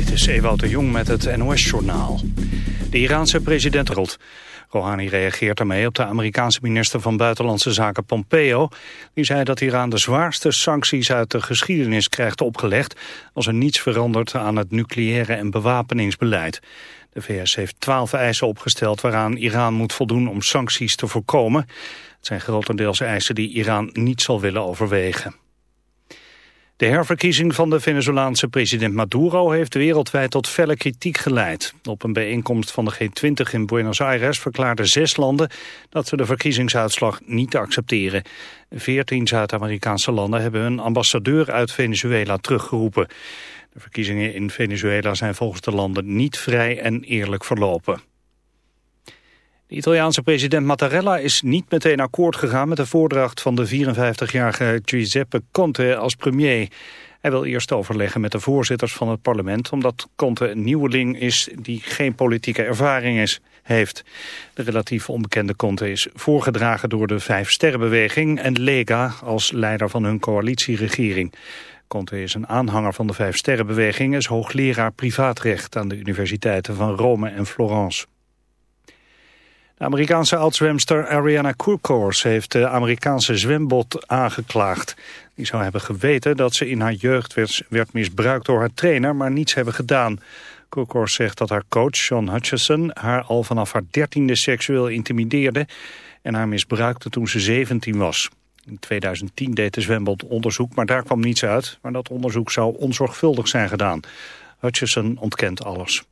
Dit is Ewout de Jong met het NOS-journaal. De Iraanse president. Rouhani reageert ermee op de Amerikaanse minister van Buitenlandse Zaken Pompeo. Die zei dat Iran de zwaarste sancties uit de geschiedenis krijgt opgelegd... als er niets verandert aan het nucleaire en bewapeningsbeleid. De VS heeft twaalf eisen opgesteld waaraan Iran moet voldoen om sancties te voorkomen. Het zijn grotendeels eisen die Iran niet zal willen overwegen. De herverkiezing van de Venezolaanse president Maduro heeft wereldwijd tot felle kritiek geleid. Op een bijeenkomst van de G20 in Buenos Aires verklaarden zes landen dat ze de verkiezingsuitslag niet accepteren. Veertien Zuid-Amerikaanse landen hebben hun ambassadeur uit Venezuela teruggeroepen. De verkiezingen in Venezuela zijn volgens de landen niet vrij en eerlijk verlopen. De Italiaanse president Mattarella is niet meteen akkoord gegaan met de voordracht van de 54-jarige Giuseppe Conte als premier. Hij wil eerst overleggen met de voorzitters van het parlement... omdat Conte een nieuweling is die geen politieke ervaring is, heeft. De relatief onbekende Conte is voorgedragen door de Vijf Sterrenbeweging... en Lega als leider van hun coalitieregering. Conte is een aanhanger van de Vijf Sterrenbeweging... en is hoogleraar privaatrecht aan de universiteiten van Rome en Florence. De Amerikaanse oudzwemster Ariana Kourkors heeft de Amerikaanse zwembod aangeklaagd. Die zou hebben geweten dat ze in haar jeugd werd, misbruikt door haar trainer, maar niets hebben gedaan. Kourkors zegt dat haar coach, John Hutchison, haar al vanaf haar dertiende seksueel intimideerde en haar misbruikte toen ze 17 was. In 2010 deed de zwembod onderzoek, maar daar kwam niets uit. Maar dat onderzoek zou onzorgvuldig zijn gedaan. Hutchison ontkent alles.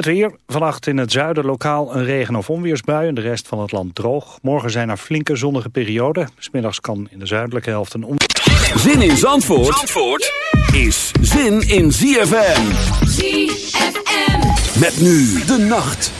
Het weer, vannacht in het zuiden lokaal een regen- of onweersbui... en de rest van het land droog. Morgen zijn er flinke zonnige perioden. Smiddags kan in de zuidelijke helft een onweer... Zin in Zandvoort, Zandvoort is zin in ZFM. ZFM. Met nu de nacht.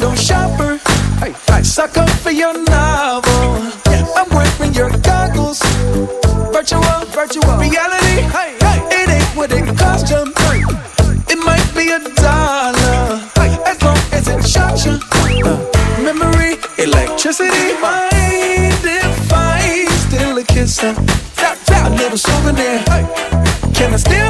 No shopper. Hey, hey. Sucker for your novel. I'm wearing your goggles. Virtual, virtual reality. It ain't what it cost you. It might be a dollar, as long as it shocks you. Uh, memory, electricity, mind if I steal a kiss? A little souvenir. Can I steal?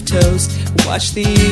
Of. Watch the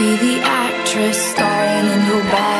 Be the actress starring in your bad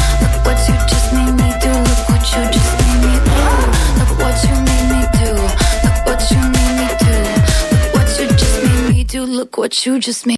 What you just made.